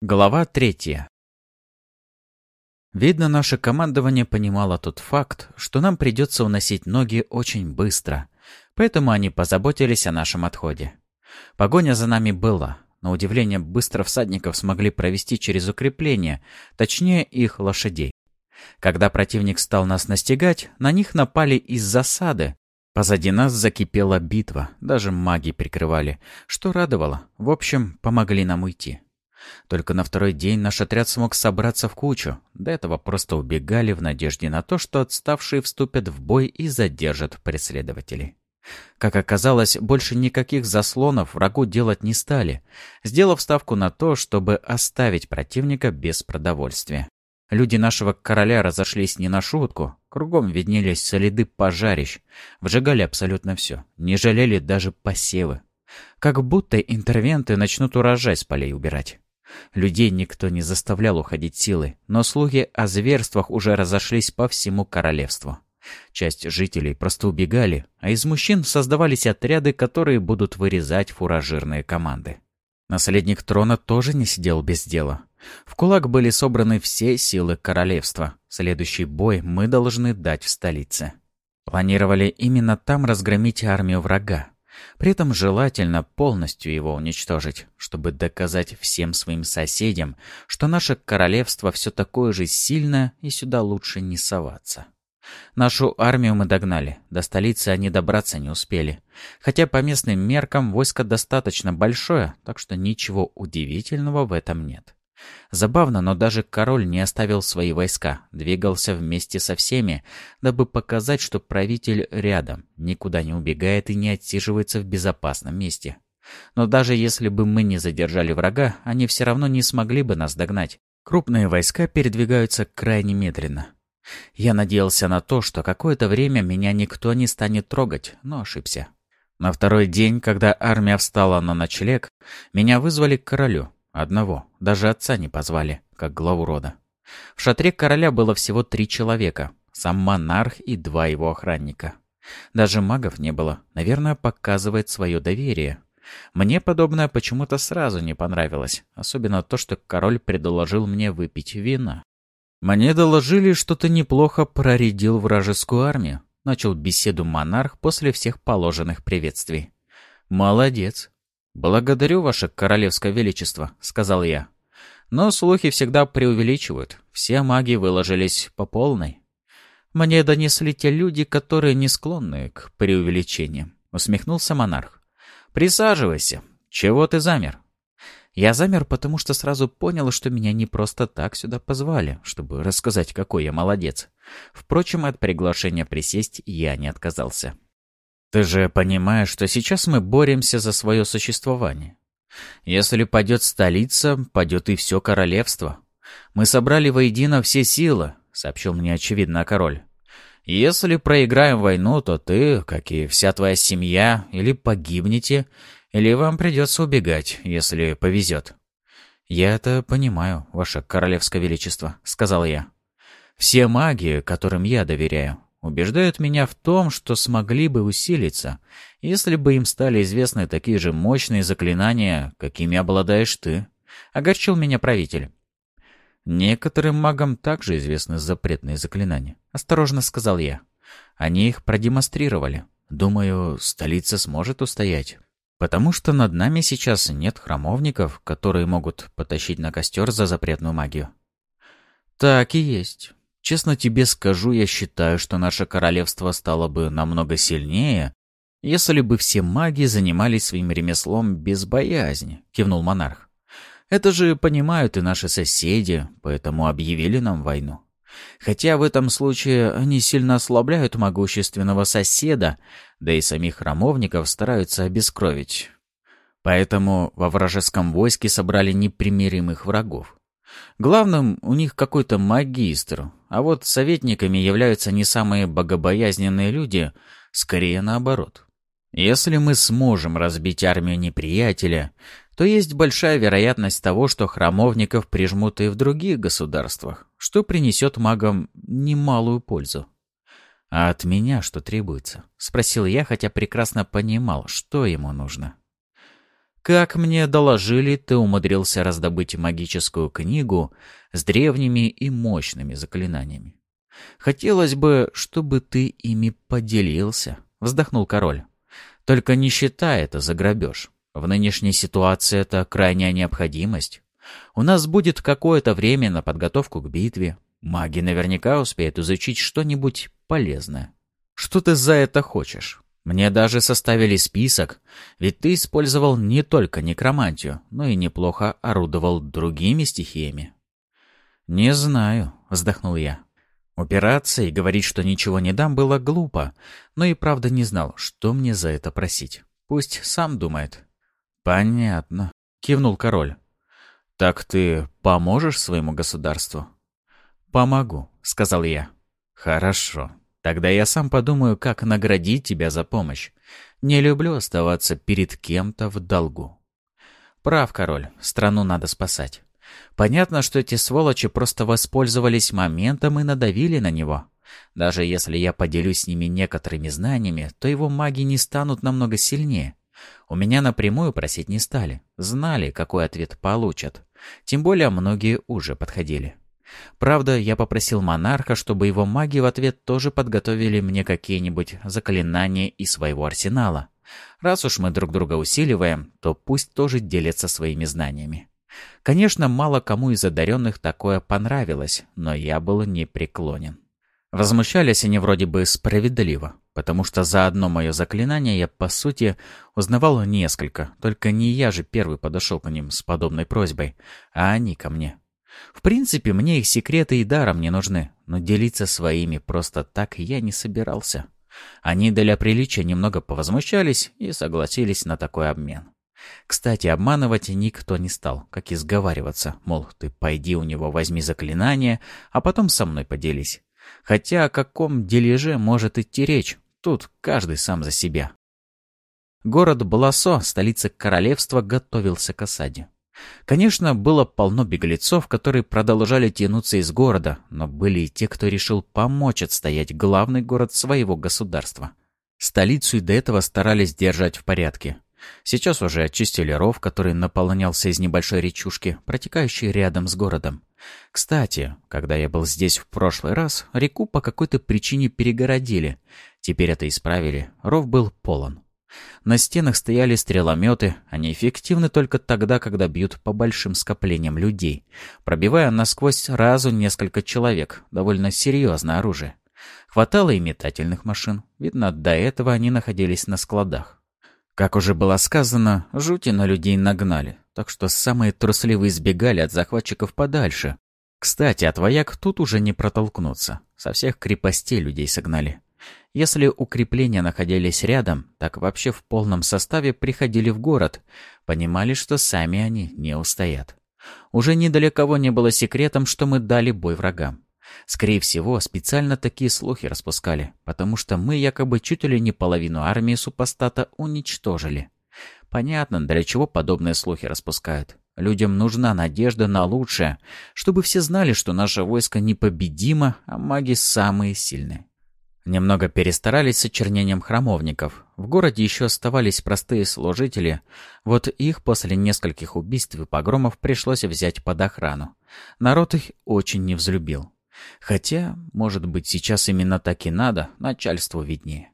Глава третья. Видно, наше командование понимало тот факт, что нам придется уносить ноги очень быстро, поэтому они позаботились о нашем отходе. Погоня за нами была. На удивление, быстро всадников смогли провести через укрепление, точнее их лошадей. Когда противник стал нас настигать, на них напали из засады. Позади нас закипела битва, даже маги прикрывали, что радовало. В общем, помогли нам уйти. Только на второй день наш отряд смог собраться в кучу. До этого просто убегали в надежде на то, что отставшие вступят в бой и задержат преследователей. Как оказалось, больше никаких заслонов врагу делать не стали, сделав ставку на то, чтобы оставить противника без продовольствия. Люди нашего короля разошлись не на шутку. Кругом виднелись следы пожарищ. Вжигали абсолютно все. Не жалели даже посевы. Как будто интервенты начнут урожай с полей убирать. Людей никто не заставлял уходить силой, но слухи о зверствах уже разошлись по всему королевству. Часть жителей просто убегали, а из мужчин создавались отряды, которые будут вырезать фуражирные команды. Наследник трона тоже не сидел без дела. В кулак были собраны все силы королевства. Следующий бой мы должны дать в столице. Планировали именно там разгромить армию врага, при этом желательно полностью его уничтожить, чтобы доказать всем своим соседям, что наше королевство все такое же сильное и сюда лучше не соваться. Нашу армию мы догнали, до столицы они добраться не успели. Хотя по местным меркам войско достаточно большое, так что ничего удивительного в этом нет. Забавно, но даже король не оставил свои войска, двигался вместе со всеми, дабы показать, что правитель рядом, никуда не убегает и не отсиживается в безопасном месте. Но даже если бы мы не задержали врага, они все равно не смогли бы нас догнать. Крупные войска передвигаются крайне медленно. Я надеялся на то, что какое-то время меня никто не станет трогать, но ошибся. На второй день, когда армия встала на ночлег, меня вызвали к королю. Одного. Даже отца не позвали, как главу рода. В шатре короля было всего три человека. Сам монарх и два его охранника. Даже магов не было. Наверное, показывает свое доверие. Мне подобное почему-то сразу не понравилось. Особенно то, что король предложил мне выпить вина. Мне доложили, что ты неплохо проредил вражескую армию. Начал беседу монарх после всех положенных приветствий. «Молодец. «Благодарю, ваше королевское величество», — сказал я. «Но слухи всегда преувеличивают. Все маги выложились по полной». «Мне донесли те люди, которые не склонны к преувеличениям», — усмехнулся монарх. «Присаживайся. Чего ты замер?» Я замер, потому что сразу понял, что меня не просто так сюда позвали, чтобы рассказать, какой я молодец. Впрочем, от приглашения присесть я не отказался. Ты же понимаешь, что сейчас мы боремся за свое существование. Если падет столица, падет и все королевство. Мы собрали воедино все силы, сообщил мне очевидно король. Если проиграем войну, то ты, как и вся твоя семья, или погибнете, или вам придется убегать, если повезет. «Я это понимаю, ваше королевское величество», — сказал я. «Все маги, которым я доверяю, убеждают меня в том, что смогли бы усилиться, если бы им стали известны такие же мощные заклинания, какими обладаешь ты. Огорчил меня правитель. Некоторым магам также известны запретные заклинания, осторожно сказал я. Они их продемонстрировали. Думаю, столица сможет устоять. Потому что над нами сейчас нет храмовников, которые могут потащить на костер за запретную магию. Так и есть. Честно тебе скажу, я считаю, что наше королевство стало бы намного сильнее, если бы все маги занимались своим ремеслом без боязни», — кивнул монарх. «Это же понимают и наши соседи, поэтому объявили нам войну. Хотя в этом случае они сильно ослабляют могущественного соседа, да и самих храмовников стараются обескровить. Поэтому во вражеском войске собрали непримиримых врагов. Главным у них какой-то магистр, а вот советниками являются не самые богобоязненные люди, скорее наоборот. Если мы сможем разбить армию неприятеля, то есть большая вероятность того, что храмовников прижмут и в других государствах, что принесет магам немалую пользу. «А от меня что требуется?» — спросил я, хотя прекрасно понимал, что ему нужно. Как мне доложили, ты умудрился раздобыть магическую книгу с древними и мощными заклинаниями. Хотелось бы, чтобы ты ими поделился, вздохнул король. Только не считай это за грабеж. В нынешней ситуации это крайняя необходимость. У нас будет какое-то время на подготовку к битве. Маги наверняка успеют изучить что-нибудь полезное. Что ты за это хочешь? Мне даже составили список, ведь ты использовал не только некромантию, но и неплохо орудовал другими стихиями. «Не знаю», — вздохнул я. Упираться и говорить, что ничего не дам, было глупо, но и правда не знал, что мне за это просить. Пусть сам думает. «Понятно», — кивнул король. «Так ты поможешь своему государству?» «Помогу», — сказал я. «Хорошо. Тогда я сам подумаю, как наградить тебя за помощь. Не люблю оставаться перед кем-то в долгу». «Прав, король. Страну надо спасать. Понятно, что эти сволочи просто воспользовались моментом и надавили на него. Даже если я поделюсь с ними некоторыми знаниями, то его маги не станут намного сильнее. У меня напрямую просить не стали. Знали, какой ответ получат. Тем более многие уже подходили. Правда, я попросил монарха, чтобы его маги в ответ тоже подготовили мне какие-нибудь заклинания из своего арсенала. Раз уж мы друг друга усиливаем, то пусть тоже делятся своими знаниями. Конечно, мало кому из одаренных такое понравилось, но я был непреклонен. Возмущались они вроде бы справедливо, потому что за одно мое заклинание я, по сути, узнавал несколько, только не я же первый подошел к ним с подобной просьбой, а они ко мне. В принципе, мне их секреты и даром не нужны, но делиться своими просто так я не собирался. Они для приличия немного повозмущались и согласились на такой обмен. Кстати, обманывать никто не стал, как и сговариваться, мол, ты пойди у него возьми заклинание, а потом со мной поделись. Хотя о каком дележе может идти речь, тут каждый сам за себя. Город Баласо, столица королевства, готовился к осаде. Конечно, было полно беглецов, которые продолжали тянуться из города, но были и те, кто решил помочь отстоять главный город своего государства. Столицу и до этого старались держать в порядке. Сейчас уже очистили ров, который наполнялся из небольшой речушки, протекающей рядом с городом. Кстати, когда я был здесь в прошлый раз, реку по какой-то причине перегородили. Теперь это исправили, ров был полон. На стенах стояли стрелометы, они эффективны только тогда, когда бьют по большим скоплениям людей, пробивая насквозь сразу несколько человек, довольно серьезное оружие. Хватало и метательных машин, видно, до этого они находились на складах. Как уже было сказано, жути на людей нагнали, так что самые трусливые сбегали от захватчиков подальше. Кстати, от вояк тут уже не протолкнуться. Со всех крепостей людей согнали. Если укрепления находились рядом, так вообще в полном составе приходили в город, понимали, что сами они не устоят. Уже ни для кого не было секретом, что мы дали бой врагам. Скорее всего, специально такие слухи распускали, потому что мы якобы чуть ли не половину армии супостата уничтожили. Понятно, для чего подобные слухи распускают. Людям нужна надежда на лучшее, чтобы все знали, что наше войско непобедимо, а маги самые сильные. Немного перестарались с очернением храмовников. В городе еще оставались простые служители. Вот их после нескольких убийств и погромов пришлось взять под охрану. Народ их очень не взлюбил. Хотя, может быть, сейчас именно так и надо, начальству виднее.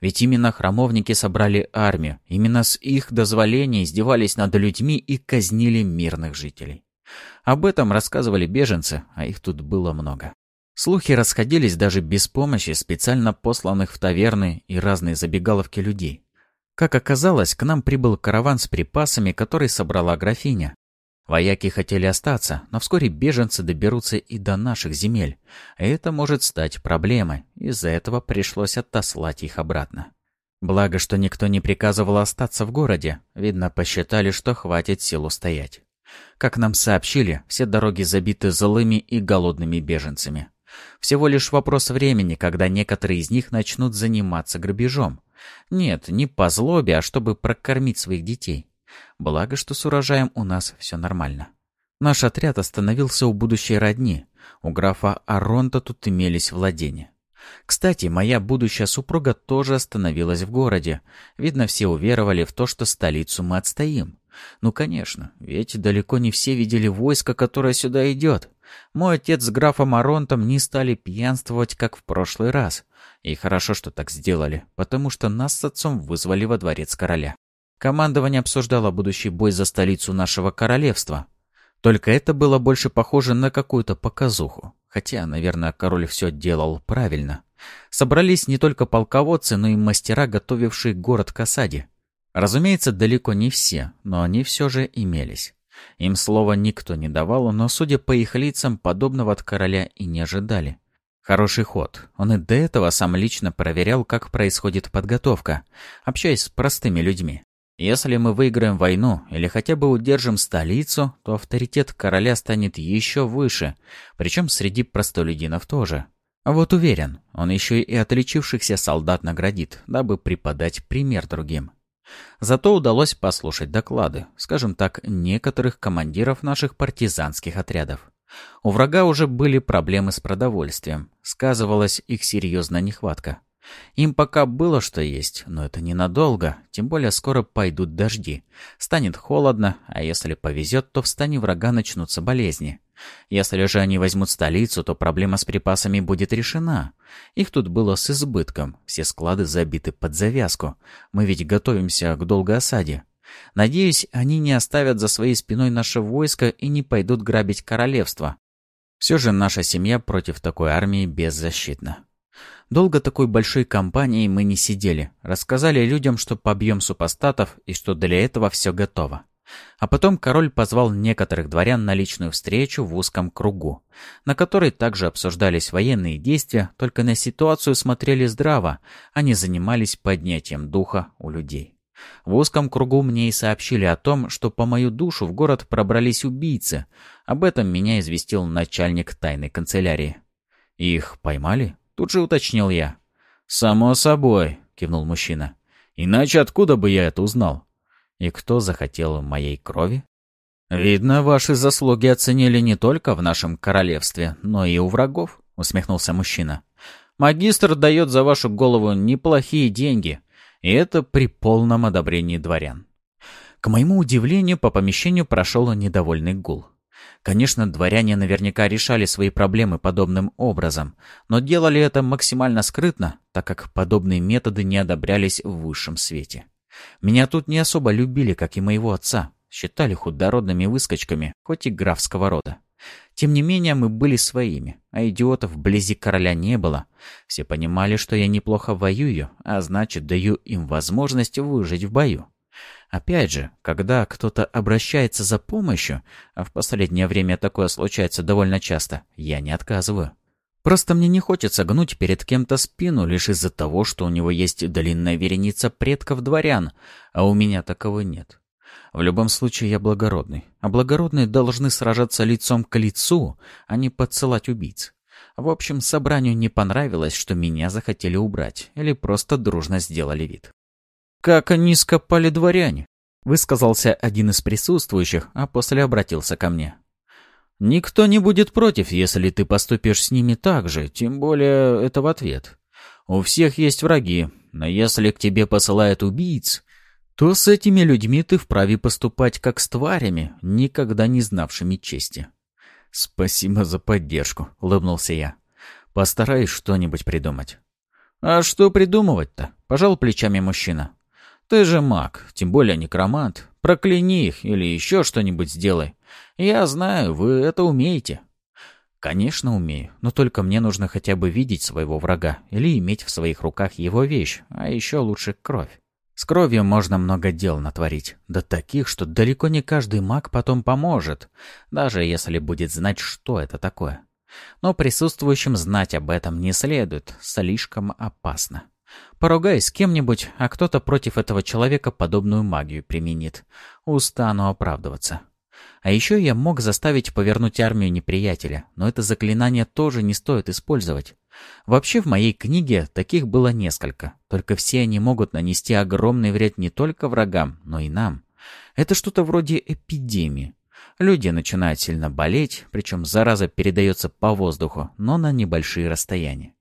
Ведь именно храмовники собрали армию, именно с их дозволения издевались над людьми и казнили мирных жителей. Об этом рассказывали беженцы, а их тут было много. Слухи расходились даже без помощи специально посланных в таверны и разные забегаловки людей. Как оказалось, к нам прибыл караван с припасами, который собрала графиня. Вояки хотели остаться, но вскоре беженцы доберутся и до наших земель. Это может стать проблемой, из-за этого пришлось отослать их обратно. Благо, что никто не приказывал остаться в городе, видно, посчитали, что хватит сил устоять. Как нам сообщили, все дороги забиты злыми и голодными беженцами. Всего лишь вопрос времени, когда некоторые из них начнут заниматься грабежом. Нет, не по злобе, а чтобы прокормить своих детей. Благо, что с урожаем у нас все нормально. Наш отряд остановился у будущей родни. У графа Аронта тут имелись владения. Кстати, моя будущая супруга тоже остановилась в городе. Видно, все уверовали в то, что столицу мы отстоим. Ну, конечно, ведь далеко не все видели войско, которое сюда идет. Мой отец с графом Аронтом не стали пьянствовать, как в прошлый раз. И хорошо, что так сделали, потому что нас с отцом вызвали во дворец короля. Командование обсуждало будущий бой за столицу нашего королевства. Только это было больше похоже на какую-то показуху. Хотя, наверное, король все делал правильно. Собрались не только полководцы, но и мастера, готовившие город к осаде. Разумеется, далеко не все, но они все же имелись. Им слова никто не давал, но, судя по их лицам, подобного от короля и не ожидали. Хороший ход. Он и до этого сам лично проверял, как происходит подготовка, общаясь с простыми людьми. Если мы выиграем войну или хотя бы удержим столицу, то авторитет короля станет еще выше, причем среди простолюдинов тоже. А вот уверен, он еще и отличившихся солдат наградит, дабы преподать пример другим. Зато удалось послушать доклады, скажем так, некоторых командиров наших партизанских отрядов. У врага уже были проблемы с продовольствием, сказывалась их серьезная нехватка. Им пока было что есть, но это ненадолго, тем более скоро пойдут дожди. Станет холодно, а если повезет, то в стане врага начнутся болезни. Если же они возьмут столицу, то проблема с припасами будет решена. Их тут было с избытком, все склады забиты под завязку. Мы ведь готовимся к долгой осаде. Надеюсь, они не оставят за своей спиной наше войско и не пойдут грабить королевство. Все же наша семья против такой армии беззащитна. Долго такой большой компанией мы не сидели. Рассказали людям, что побьем супостатов и что для этого все готово. А потом король позвал некоторых дворян на личную встречу в узком кругу, на которой также обсуждались военные действия, только на ситуацию смотрели здраво, а не занимались поднятием духа у людей. В узком кругу мне и сообщили о том, что по мою душу в город пробрались убийцы. Об этом меня известил начальник тайной канцелярии. «Их поймали?» Тут же уточнил я. «Само собой», — кивнул мужчина. «Иначе откуда бы я это узнал? И кто захотел моей крови?» «Видно, ваши заслуги оценили не только в нашем королевстве, но и у врагов», — усмехнулся мужчина. «Магистр дает за вашу голову неплохие деньги, и это при полном одобрении дворян». К моему удивлению, по помещению прошел недовольный гул. Конечно, дворяне наверняка решали свои проблемы подобным образом, но делали это максимально скрытно, так как подобные методы не одобрялись в высшем свете. Меня тут не особо любили, как и моего отца, считали худородными выскочками, хоть и графского рода. Тем не менее, мы были своими, а идиотов вблизи короля не было. Все понимали, что я неплохо воюю, а значит, даю им возможность выжить в бою. Опять же, когда кто-то обращается за помощью, а в последнее время такое случается довольно часто, я не отказываю. Просто мне не хочется гнуть перед кем-то спину лишь из-за того, что у него есть длинная вереница предков-дворян, а у меня такого нет. В любом случае я благородный, а благородные должны сражаться лицом к лицу, а не подсылать убийц. В общем, собранию не понравилось, что меня захотели убрать, или просто дружно сделали вид. «Как они скопали дворяне!» — высказался один из присутствующих, а после обратился ко мне. «Никто не будет против, если ты поступишь с ними так же, тем более это в ответ. У всех есть враги, но если к тебе посылают убийц, то с этими людьми ты вправе поступать как с тварями, никогда не знавшими чести». «Спасибо за поддержку», — улыбнулся я. «Постараюсь что-нибудь придумать». «А что придумывать-то?» — пожал плечами мужчина. Ты же маг, тем более некромант. Прокляни их или еще что-нибудь сделай. Я знаю, вы это умеете. Конечно, умею, но только мне нужно хотя бы видеть своего врага или иметь в своих руках его вещь, а еще лучше кровь. С кровью можно много дел натворить, да таких, что далеко не каждый маг потом поможет, даже если будет знать, что это такое. Но присутствующим знать об этом не следует, слишком опасно. Поругай с кем-нибудь, а кто-то против этого человека подобную магию применит. Устану оправдываться. А еще я мог заставить повернуть армию неприятеля, но это заклинание тоже не стоит использовать. Вообще в моей книге таких было несколько, только все они могут нанести огромный вред не только врагам, но и нам. Это что-то вроде эпидемии. Люди начинают сильно болеть, причем зараза передается по воздуху, но на небольшие расстояния.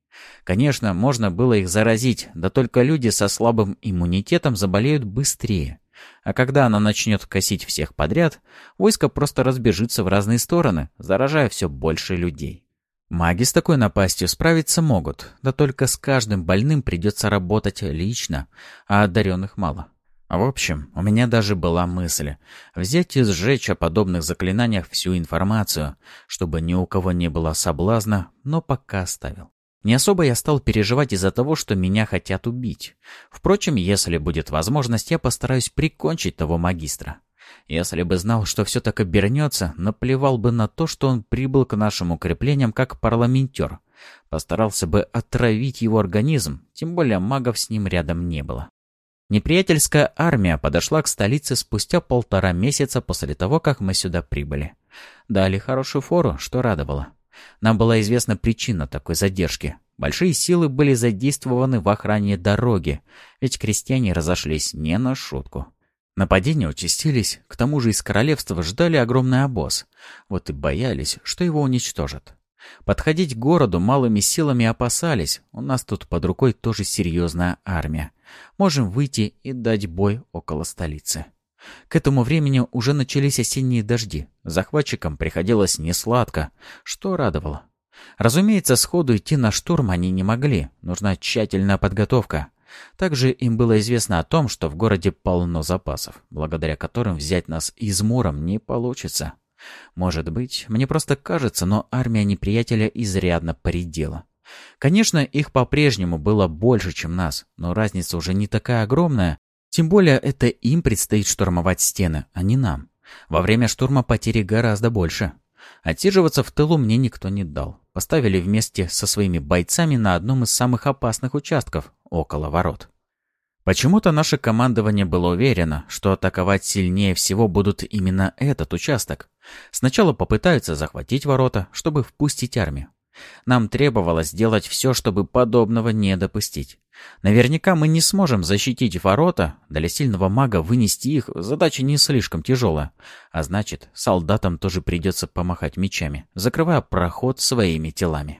Конечно, можно было их заразить, да только люди со слабым иммунитетом заболеют быстрее. А когда она начнет косить всех подряд, войско просто разбежится в разные стороны, заражая все больше людей. Маги с такой напастью справиться могут, да только с каждым больным придется работать лично, а одаренных мало. В общем, у меня даже была мысль взять и сжечь о подобных заклинаниях всю информацию, чтобы ни у кого не было соблазна, но пока оставил. Не особо я стал переживать из-за того, что меня хотят убить. Впрочем, если будет возможность, я постараюсь прикончить того магистра. Если бы знал, что все так обернется, наплевал бы на то, что он прибыл к нашим укреплениям как парламентер. Постарался бы отравить его организм, тем более магов с ним рядом не было. Неприятельская армия подошла к столице спустя полтора месяца после того, как мы сюда прибыли. Дали хорошую фору, что радовало. Нам была известна причина такой задержки. Большие силы были задействованы в охране дороги, ведь крестьяне разошлись не на шутку. Нападения участились, к тому же из королевства ждали огромный обоз. Вот и боялись, что его уничтожат. Подходить к городу малыми силами опасались, у нас тут под рукой тоже серьезная армия. Можем выйти и дать бой около столицы. К этому времени уже начались осенние дожди. Захватчикам приходилось несладко, что радовало. Разумеется, сходу идти на штурм они не могли. Нужна тщательная подготовка. Также им было известно о том, что в городе полно запасов, благодаря которым взять нас измором не получится. Может быть, мне просто кажется, но армия неприятеля изрядно поредела. Конечно, их по-прежнему было больше, чем нас, но разница уже не такая огромная, тем более это им предстоит штурмовать стены, а не нам. Во время штурма потери гораздо больше. Отсиживаться в тылу мне никто не дал. Поставили вместе со своими бойцами на одном из самых опасных участков, около ворот. Почему-то наше командование было уверено, что атаковать сильнее всего будут именно этот участок. Сначала попытаются захватить ворота, чтобы впустить армию. Нам требовалось сделать все, чтобы подобного не допустить. Наверняка мы не сможем защитить ворота, для сильного мага вынести их задача не слишком тяжелая. А значит, солдатам тоже придется помахать мечами, закрывая проход своими телами.